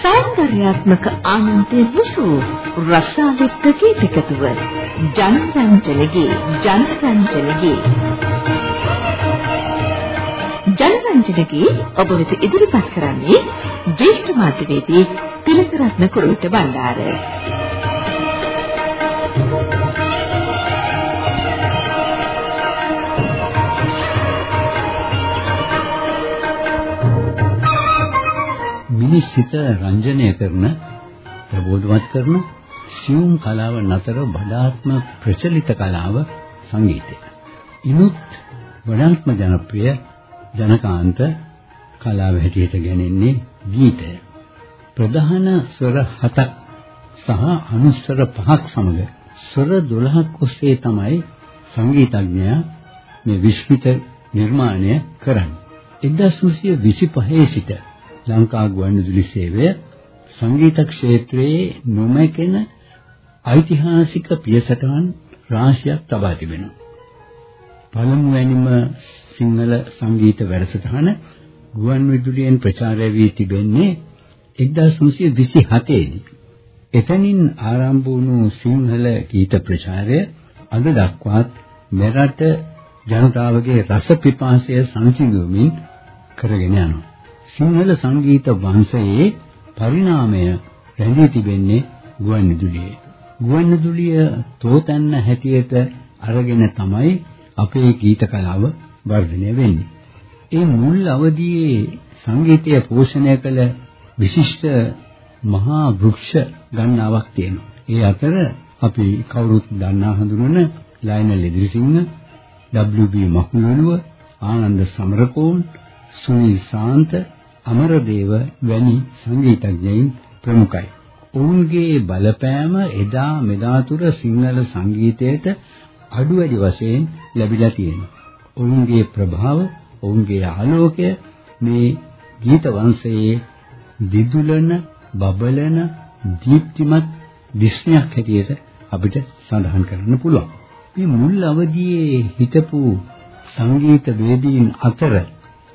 සෞන්දර්යාත්මක ආනන්දයේ මුසු රසාලිත් ගීතකතුව ජනරංජනගේ ජනරංජනගේ ජනරංජනගේ ඔබ වෙත ඉදිරිපත් කරන්නේ ජ්‍යෙෂ්ඨ මාධ්‍යවේදී තිලකරත්න කුරුවිට බණ්ඩාර මිනිස් සිත රංජනය කරන ප්‍රබෝධවත් කරන සියුම් කලාවන් අතර වඩාත්ම ප්‍රචලිත කලාව සංගීතය. ඉනුත් වඩාත්ම ජනප්‍රිය ජනකාන්ත කලාව හැටියට ගැනෙන්නේ ගීතය. ප්‍රධාන ස්වර හතක් සහ අනුස්වර පහක් සමග ස්වර 12ක් ඔස්සේ තමයි සංගීතඥයා මේ විශ්මිත නිර්මාණය කරන්නේ. 1925 සිට ලංකා ගුවන්විදුලි සේවය සංගීත ක්ෂේත්‍රයේ නොමැකෙන ඓතිහාසික පියසටහන් රාශියක් තබා තිබෙනවා. පළමුවැනිම සිංහල සංගීත වැඩසටහන ගුවන්විදුලියෙන් ප්‍රචාරය වී තිබෙන්නේ 1927 දී. එතනින් ආරම්භ වුණු සිංහල ගීත ප්‍රචාරය අද දක්වාත් මෙරට ජනතාවගේ රස පිපාසය සංසිඳුවමින් කරගෙන යනවා. සිංහල සංගීත වංශයේ පරිණාමය රැඳී තිබෙන්නේ ගුවන්විදුලියේ. ගුවන්විදුලිය තෝතැන්න හැටියට අරගෙන තමයි අපේ ගීත කලාව වර්ධනය වෙන්නේ. ඒ මුල් අවදියේ සංගීතය පෝෂණය කළ විශිෂ්ට මහා වෘක්ෂ ගණනාවක් තියෙනවා. ඒ අතර අපි කවුරුත් දන්නා හඳුනන ලයනල් ඉදිරිසිංහ, WB මකුලුව, ආනන්ද සමරකෝන්, සුනිල් ශාන්ත, අමරදේව වැනි සංගීතඥයින් ප්‍රමුඛයි. ඔවුන්ගේ බලපෑම එදා මෙදා තුර සිංහල සංගීතයට අඩු වැඩි වශයෙන් ලැබිලා තියෙනවා. ඔවුන්ගේ ප්‍රභාව, ඔවුන්ගේ ආලෝකය මේ ගීත වංශයේ දිදුලන, බබලන, දීප්තිමත් විශ්නයක් හැටියට අපිට සඳහන් කරන්න පුළුවන්. මේ මුල් අවදියේ හිටපු සංගීත වේදීන් අතර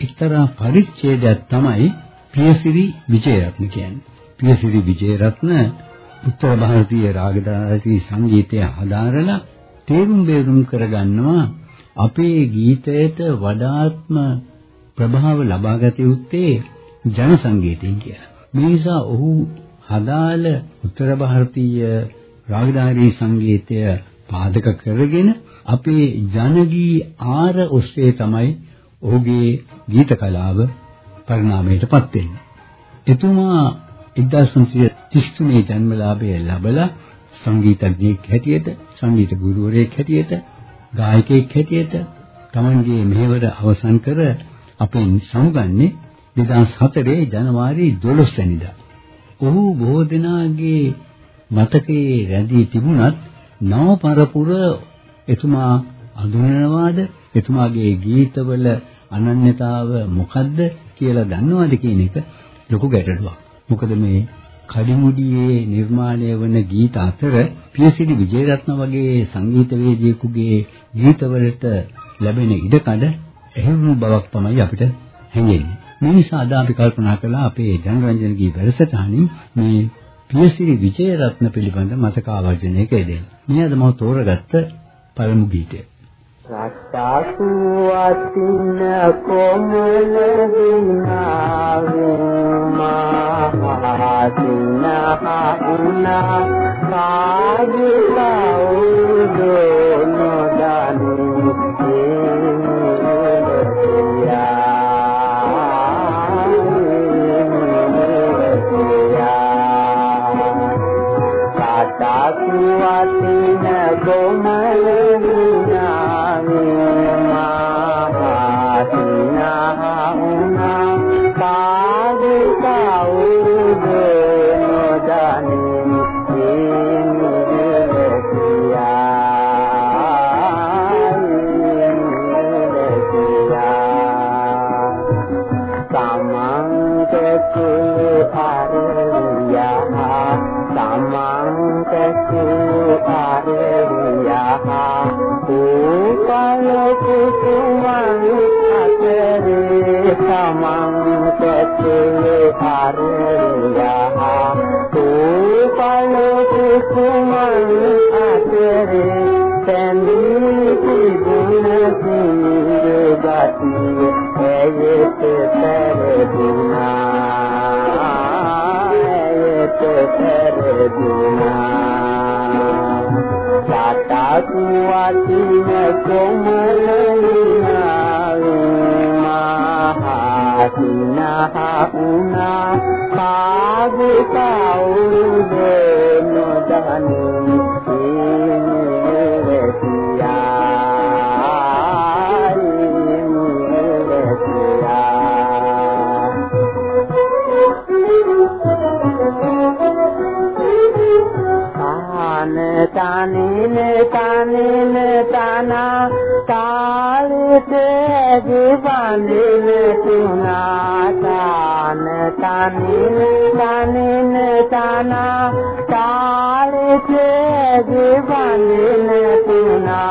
එක්තරා පරිච්ඡේදයක් තමයි ප්‍රියසිරි විජයරත්න කියන්නේ. ප්‍රියසිරි විජයරත්න උත්තර ಭಾರತೀಯ රාගදාසී සංගීතය හදාරලා තේරුම් බේරුම් කරගන්නවා අපේ ගීතයට වඩාත්ම ප්‍රභාව ලබාගත යුත්තේ ජන සංගීතයෙන් කියලා. මේ නිසා ඔහු හදාළ උත්තර ಭಾರತೀಯ රාගදාරී සංගීතය පාදක කරගෙන අපේ ජනගී ආර ඔස්සේ තමයි ඔහුගේ ගීත කලාව පරිණාමයටපත් වෙන්නේ. එතුමා 1933 ජන්මලාභය ලැබලා සංගීතඥයෙක් හැටියට, සංගීත ගුරුවරයෙක් හැටියට, ගායකයෙක් හැටියට තමන්ගේ මෙහෙවර අවසන් කර අපෙන් සමුගන්නේ 2004 ජනවාරි 12 වෙනිදා. ඔහු බොහෝ දෙනාගේ මතකයේ රැඳී තිබුණත් නව පරපුර එතුමා අඳුනනවාද එතුමාගේ ගීතවල අනන්‍යතාව මොකද්ද කියලා දන්නවද කියන එක ලොකු ගැටලුවක්. මොකද මේ කඩිමුඩියේ නිර්මාණය වන ගීත අතර පියසිරි විජේරත්න වගේ සංගීතවේදියෙකුගේ ගීතවලට ලැබෙන ඉඩකඩ එහෙම බවක් තමයි අපිට හැඟෙන්නේ. මේ නිසා අද අපි කල්පනා කළා අපේ ජනරන්ජනගේ වැඩසටහනින් මේ පියසිරි විජේරත්න පිළිබඳ මතක ආවර්ජනයක යෙදෙන්න. මේ අද මම තෝරගත්ත පළමු ගීතය. රට්ටු අතින කොමල දිනාවෙමා සිනහ උනා කාගිලා සතකුවතින කොමලිනා උනා කාගේ කවුරුද නොදන්නේ तान तानी ने तानी ने ताना ताल से दीवानी ने चुना तान तानी ने तानी ने ताना ताल से दीवानी ने चुना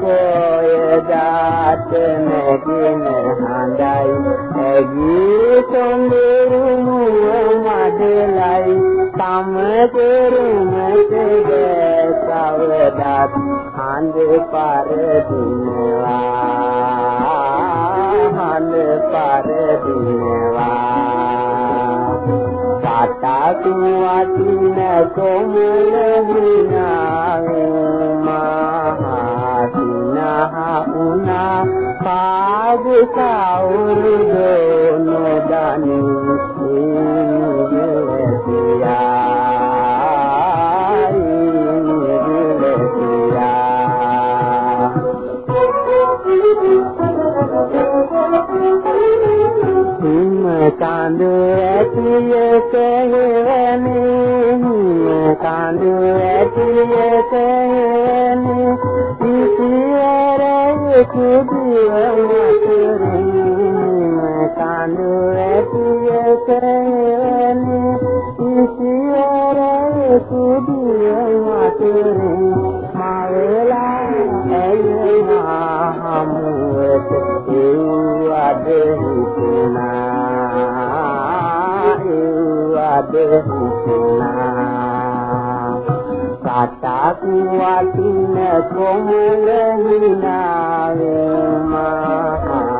කොය දාත නැගින හඳයි. ඇගී සම්මුම මඩලයි තම කෙරුමට ගෑසවදත් හඳ පරදිනවා. හඳ පරදිනවා. සතතු වතින කොමල හිනාවේ सुना पाग साउर दोनों दानी कांदू ऐसी कहे नहीं कांदू ऐसी कहे මතුරින් කාඳු ඇතිය කහෙවනේ ඉතිවර කුදිය මතුරින් මාවලා ඇයනා හමුවට ඒවද හිතුනා ඒවද හිතුනා සතක් වටින කොමුල හිනාවේ මහතුනා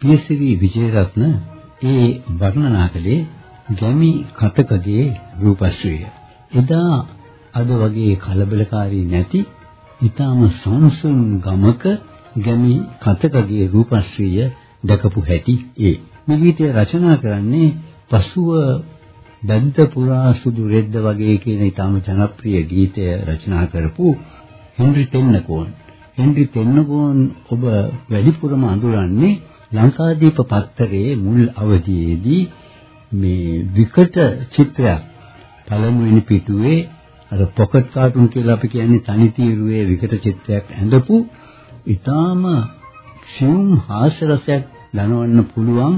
පියසිරි විජේරත්න ඒ වර්ණනා කළේ ගැමි කතකගේ රූපශ්‍රීය. එදා අද වගේ කලබලකාරී නැති ඊටම සංසුන් ගමක ගැමි කතකගේ රූපශ්‍රීය දැකපු හැටි ඒ. මේ ගීතය රචනා කරන්නේ පසුව බද්ද පුරා සුදු රෙද්ද වගේ කියන ඊටම ජනප්‍රිය ගීතය රචනා කරපු හෙන්රි තෙන්නකෝන්. හෙන්රි තෙන්නකෝන් ඔබ වැඩිපුරම අඳුරන්නේ ලංකාදීප පත්තරයේ මුල් අවධියේදී මේ විකට චිත්‍රයක් පළමුවෙනි පිටුවේ අර පොකට් කාටුන් කියලා අපි කියන්නේ තනි තීරුවේ විකට චිත්‍රයක් ඇඳපු ඊටාම සියුම් හාස්‍ය රසයක් දනවන්න පුළුවන්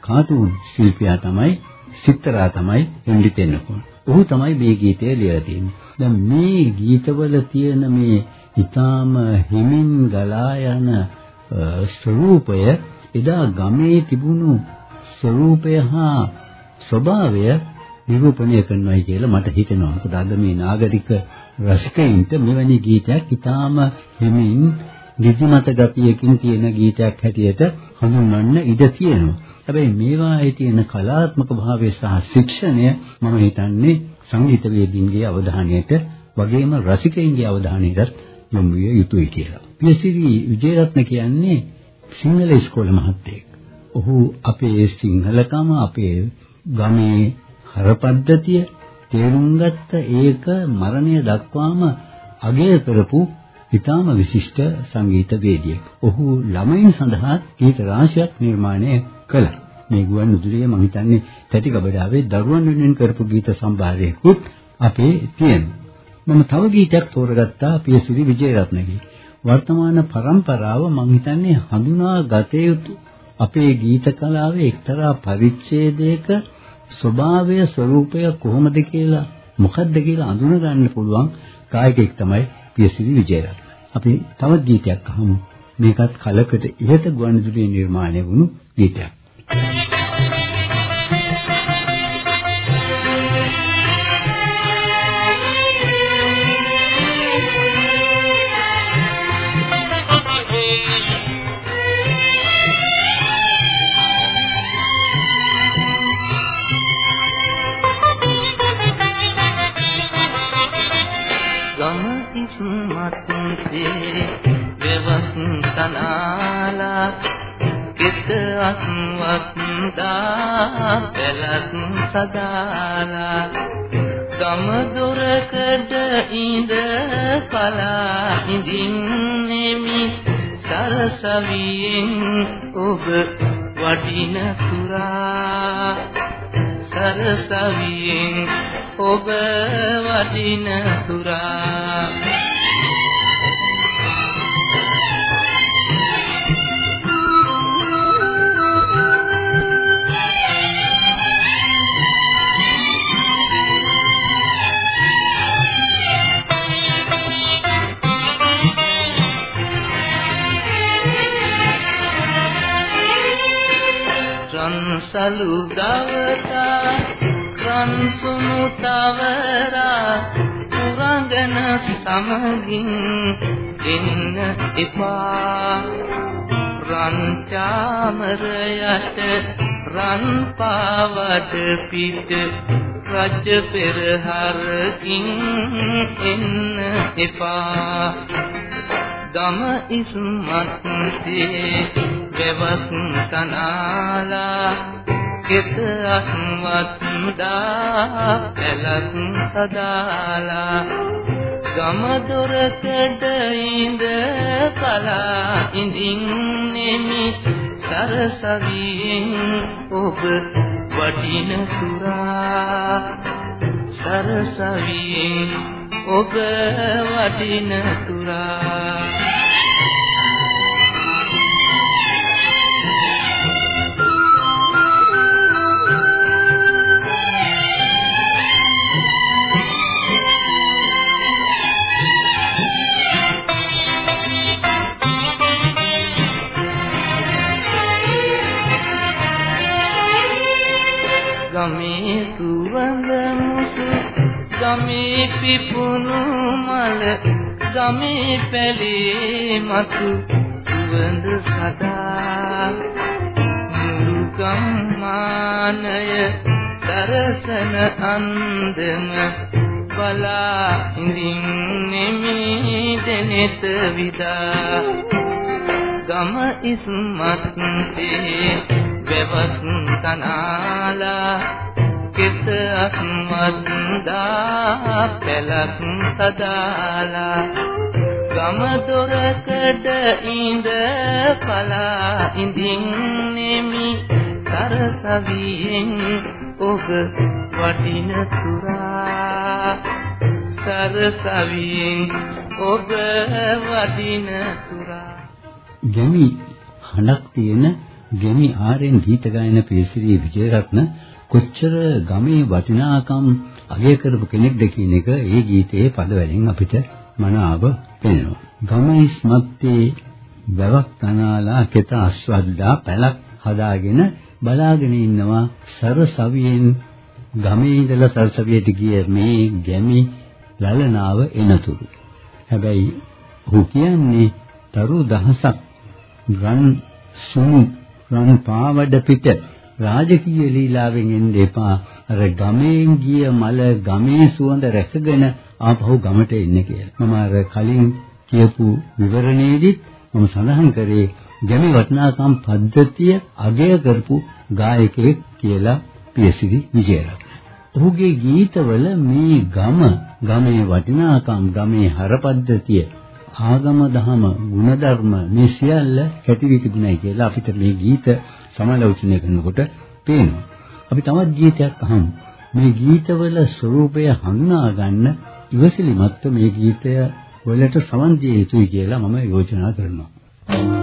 කාටුන් ශිල්පියා තමයි සිත්තරා තමයි හෙන්රි තෙන්නකෝන්. ඔහු තමයි මේ ගීතය ලියලා තියෙන්නේ. දැන් මේ ගීතවල තියෙන මේ ඊටාම හිමින් ගලා යන ස්වરૂපය එදා ගමේ තිබුණු ස්වરૂපය හා ස්වභාවය නිරූපණය කරනවායි කියලා මට හිතෙනවා. මොකද අද මේ නාගරික රසිකයින්ට මෙවැනි ගීතයක් ඉතාම හිමින් නිදිමත ගතියකින් තියෙන ගීතයක් හැටියට හඳුන්වන්න ඉඩ තියෙනවා. හැබැයි මේවායේ තියෙන කලාත්මක භාවය සහ ශික්ෂණය මම හිතන්නේ සංගීතවේදීන්ගේ අවධානයට වගේම රසිකයින්ගේ අවධානයට යොමු විය යුතුයි කියලා. පියසිරි විජේරත්න කියන්නේ සිංහල ඉස්කෝලේ මහත්තයෙක්. ඔහු අපේ සිංහලකම අපේ ගමේ හරපද්ධතිය තේරුම් ගත්ත ඒක මරණය දක්වාම අගය කරපු ඉතාම විශිෂ්ට සංගීතවේදියෙක්. ඔහු ළමයින් සඳහා ගීත රාශියක් නිර්මාණය කළා. මේ ගුවන් විදුලියේ මම හිතන්නේ තැටිගබඩාවේ දරුවන් වෙනුවෙන් කරපු ගීත සම්භාරයකුත් අපේ තියෙනවා. මම තව ගීතයක් තෝරගත්තා පියසිරි විජේරත්නගේ. වර්තමාන પરම්පරාව මම හිතන්නේ හඳුනා ගත යුතු අපේ ගීත කලාවේ එක්තරා පරිච්ඡේදයක ස්වභාවය ස්වરૂපය කොහොමද කියලා මොකද්ද කියලා අඳුන ගන්න පුළුවන් ගායකයෙක් තමයි පියසිරි විජේරත්න. අපි තවත් ගීතයක් අහමු. මේකත් කලකට ඉහත ගුවන්විදුලියේ නිර්මාණය වුණු ගීතයක්. වත්දා පෙළත් සදාලා ගම දොරකඩ ඉඳ පලා ඉඳින්නෙමි. සරසවියෙන් ඔබ වඩින තුරා සරසවියෙන් ඔබ වඩින තුරා සලු දවතා රන් සුණු තවරා පුරංගන සමගින් එන්න එපා. රන් චාමරයට රන් පාවඩ පිට රජ පෙරහරකින් එන්න එපා. ගම ඉස්මත්සේ වෙවස් කනාලා කෙත අස්වත් දා පැලක් සදාලා ගම දොරකඩ ඉඳ කලා ඉඳින්නෙමි සරසවියෙන් ඔබ වටින තුරා සරසවියෙන් ඔබ වටින තුරා ගමේ පැලේ මතු සුවඳ සදා මුරුගම්මානය සරසන අන්දම බලා ඉඳින්නෙමි දෙනෙත විදා. ගම ඉස්මත් තේ වැවත් තනාලා කෙත අස්මත් දා පෙලක් සදාලා ගම දොරකඩ ඉඳ පලා ඉඳින්නෙමි සරසවියෙන් ඔබ වටින තුරා සරසවියෙන් ඔබ වටින තුරා ගැමි හඬක් තියෙන ගෙමි ආරෙන් ගීත ගායන පියසිරි විජේරත්න කොච්චර ගමේ වටිනාකම් අගය කරපු කෙනෙක්ද කියන එක ඒ ගීතයේ පදවලින් අපිට මනාව පේනවා. ගම ඉස්මත්තේ වැවක් තනාලා කෙත අස්වද්දා පැලක් හදාගෙන බලාගෙන ඉන්නවා සරසවියෙන් ගමේ ඉඳලා සරසවියට ගිය මේ ගැමි ලලනාව එනතුරු. හැබැයි ඔහු කියන්නේ තරු දහසක් රන් සුමු රන් පාවඩ පිට රාජකීය ලීලාවෙන් එන්න එපා අර ගමෙන් ගිය මල ගමේ සුවඳ රැකගෙන ආපහු ගමට එන්න කියලා. මම අර කලින් කියපු විවරණයේදීත් මම සඳහන් කරේ ගැමි වටිනාකම් පද්ධතිය අගය කරපු ගායකයෙක් කියලා පියසිරි විජේරත්න. ඔහුගේ ගීතවල මේ ගම ගමේ වටිනාකම් ගමේ හරපද්ධතිය ආගම දහම ಗುಣධර්ම මේ සියල්ල කැටිවි තිබුණයි කියලා අපිට මේ ගීත සමාලෝචනය කරනකොට පේනවා. අපි තවත් ගීතයක් අහමු. මේ ගීතවල ස්වરૂපය හඳුනා ගන්න ඉවසිලිමත්ව මේ ගීතය වලට සමන් දිය යුතුයි කියලා මම යෝජනා කරනවා.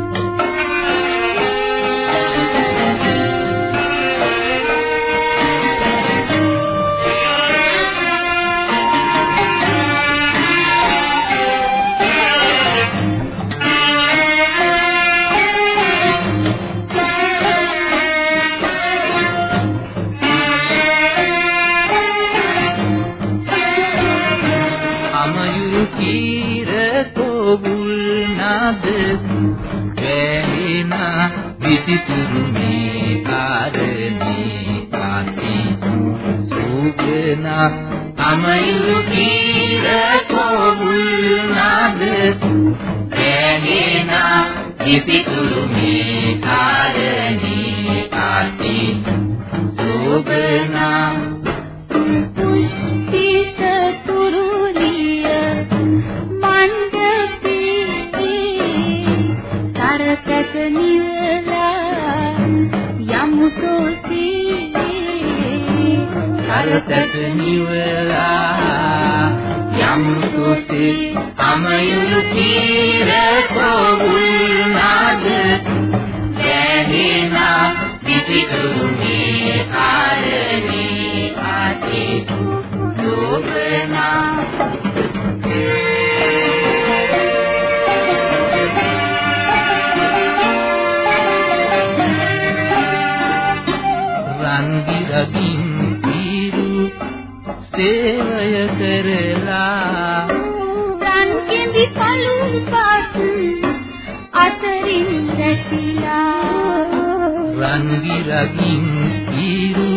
විසිතුරු මේ ආරණී ආති සූකනා අමයුරු කීර කෝබුල් නාද රැහෙනා විසිතුරු මේ ආරණී සරසක නිවලා යම් කුසේ අමයුරු කීර කෝවුල් නාද දැනෙනා විසිතුරු මේ කාරණේ ආදී සෝපනා. රන්දිරගින් සේවය කරලා රන් කෙඳි පළුපත් අතරින් දැකිලා රන්දි රගින් ඊරු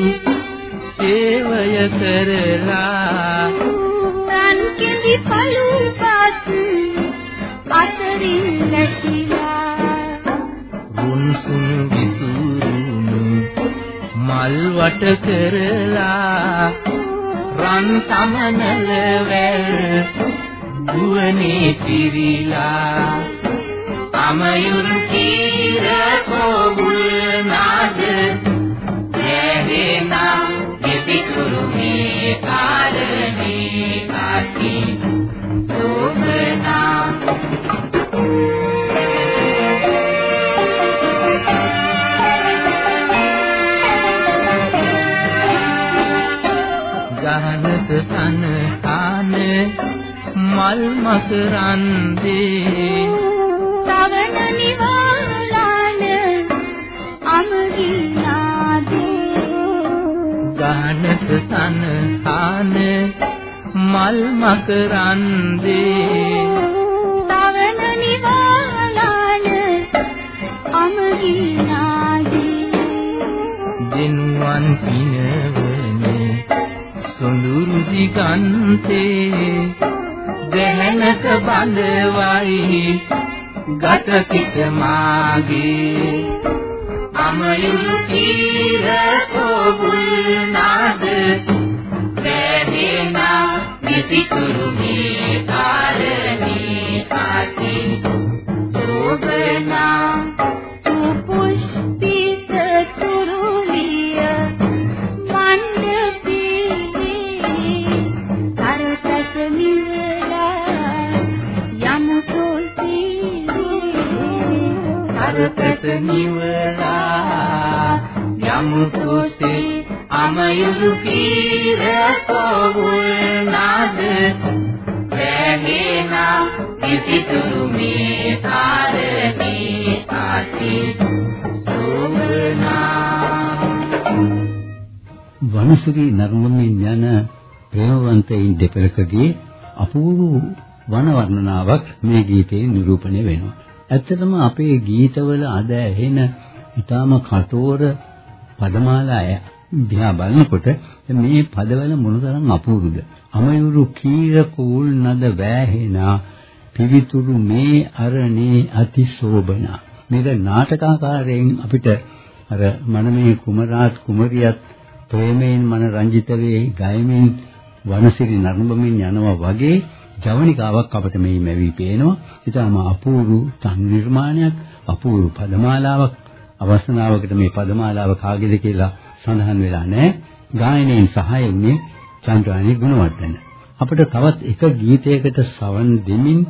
සේවය කරලා රන් කෙඳි පළුපත් අතරින් දැකිලා වුන්සුන් විසුරුණු මල් වට කරලා රන් සමනල වැල් දුවනේ පිරිලා. අමයුරු කීර කෝබුල් නාද දැවෙනා විසිතුරු මේ කාරණේ ආති මකරන්දේ සවන නිවාලාන අමගිනාදේ ගහනක සනහාන මල් මකරන්දේ. සවන නිවාලාන අමගිනාදේ දිනුවන් පිනවනේ සොඳුරු දිගන්තේ දැහැනක බඳවයි ගත සිට මාගේ. අමයුරු තීර කෝබුල් නාද දැනෙනා විසිතුරු මේ කාරණේ ආති සෝබනා කරතට නිවලා යමු කුසේ අමයුරු පීර කෝවුල් නාද වැහෙනා විසිතුරු මේ කාරණේ ආති සෝමනා වනසිරි නර්මමින් යන ප්‍රේමවන්තයින් දෙපළකගේ අපූර්ව වන වර්ණනාවක් මේ ගීතයේ නිරූපණය වෙනවා. ඇත්තටම අපේ ගීතවල අද ඇහෙන ඊටාම කටෝර පදමාලා දිහා බලනකොට මේ පදවල මොනතරම් අපූර්වද? අමයුරු කීර කූල් නද වැහෙනා පිවිතුරු මේ අරණේ අතිශෝභනා මේක නාටකාකාරයෙන් අපිට අර මනමේ කුමරාත් කුමරියත් ප්‍රේමයෙන් මන රංජිත වේ ගයමින් වනසිරි නරඹමින් යනවා වගේ ජවනිකාවක් අපිට මේ මැවි පේනවා. ඊටම අපූර්ව තන් නිර්මාණයක්, අපූර්ව පදමාලාවක් අවසනාවකට මේ පදමාලාව කාගේද කියලා සඳහන් වෙලා නැහැ. ගායනයෙන් සහාය වුණේ චන්ද්‍රානි ගුණවර්ධන. අපිට තවත් එක ගීතයකට සවන් දෙමින්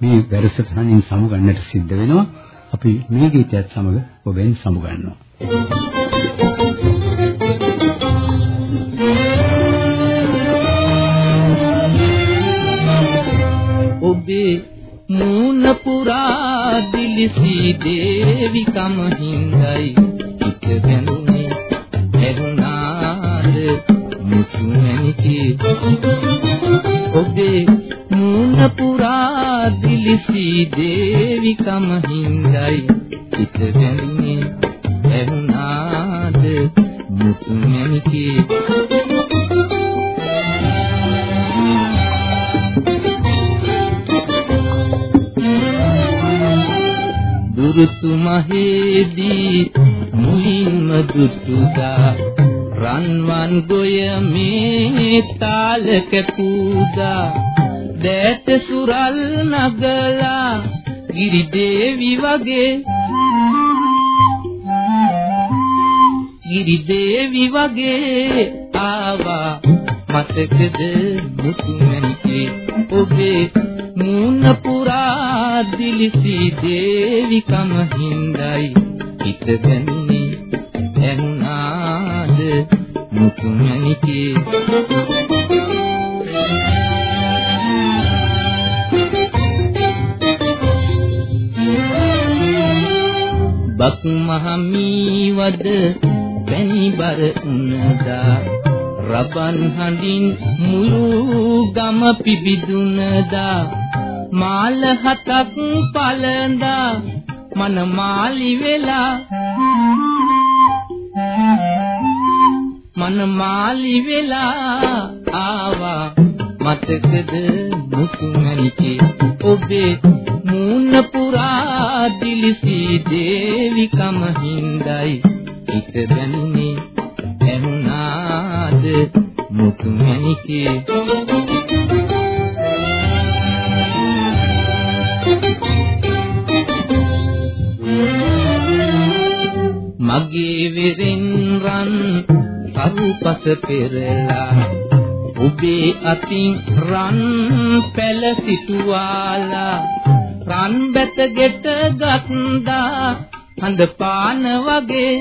මේ වැඩසටහනින් සමුගන්නට සිද්ධ වෙනවා. අපි මේ ගීතයත් සමග ඔබෙන් සමුගන්නවා. ඔබේ මූණ පුරා දිලිසි දේවිකම හිඳයි. හිත බැඳුනේ ඇරුණාද මුතුමැණිකි ඔබේ මූණ පුරා දිලිසි දේවිකම හිඳයි. හිත බැඳුනේ ඇරුණාද මුතුමැණිකි දුරුතු මහේදී මුලින්ම දුටුදා. රන්වන් ගොය මේ තාල කැපුදා දැත සුරල් නගලා ගිරි දේවි වගේ. ගිරි දේවි වගේ ආවා. මතකද මුතුමැණිකේ ඔබේ මූණ පුරා දිලිසි දේවිකම හිඳයි. හිත බැඳුනේ ඇහුණාද මුතුමැණිකේ? බක් මහමීවද වැනි බර උනදා. රබන් හඳින් මුළු ගම පිබිදුනදා. මාල හතක් පලඳා මන මාලි වෙලා. මන මාලි වෙලා ආවා. මතකද මුතුමැණිකේ? ඔබේ මූණ පුරා දිලිසි දේවිකම හිඳයි. හිත බැඳුනේ ඇහුණාද මුතුමැණිකේ? මගේ වෙරෙන් රන් සරුපස පෙරලා ඔබේ අතින් රන් පැල සිටුවාලා රන් බැත ගෙට ගත්දා හඳ පාන වගේ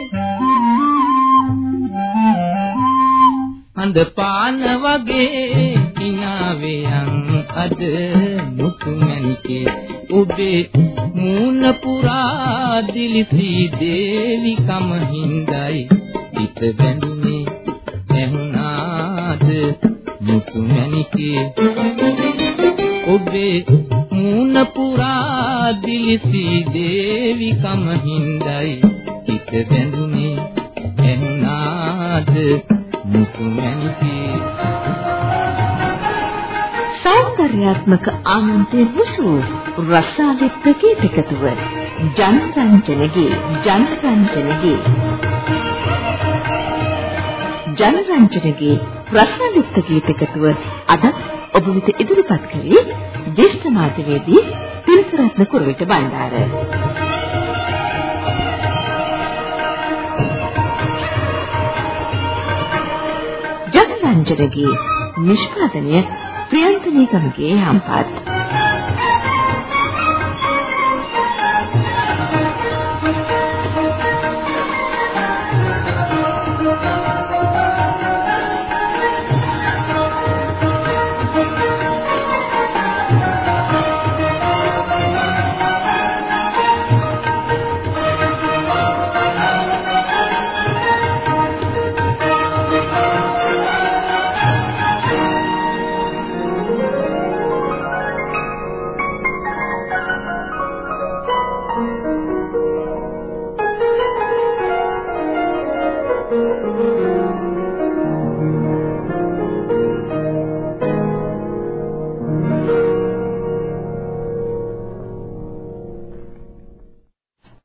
හඳ පාන වගේ හිනාවෙයන් අද මුතුමැණිකේ ඔබේ මූණ පුරා දිලිසි දේවිකම හිඳයි. හිත බැඳුනේ ඇහුණාද මුතුමැණිකේ? ඔබේ මූණ පුරා දිලිසි දේවිකම හිඳයි. හිත බැඳුනේ ඇහුණාද මුතුමැණිකේ? සෞන්දර්යාත්මක ආනන්දයේ මුසු රසාලිත් ගීතකතුව ජනරංජනගේ ජනරංජනගේ. ජනරංජනගේ රසාලිත් ගීතකතුව අද ඔබ වෙත ඉදිරිපත් කළේ ජේෂ්ඨ මාධ්‍යවේදී තිලකරත්න කුරුවිට බණ්ඩාර. ජනරංජනගේ නිෂ්පාදනය ප්‍රියන්තනී ගමගේ හම්පත්.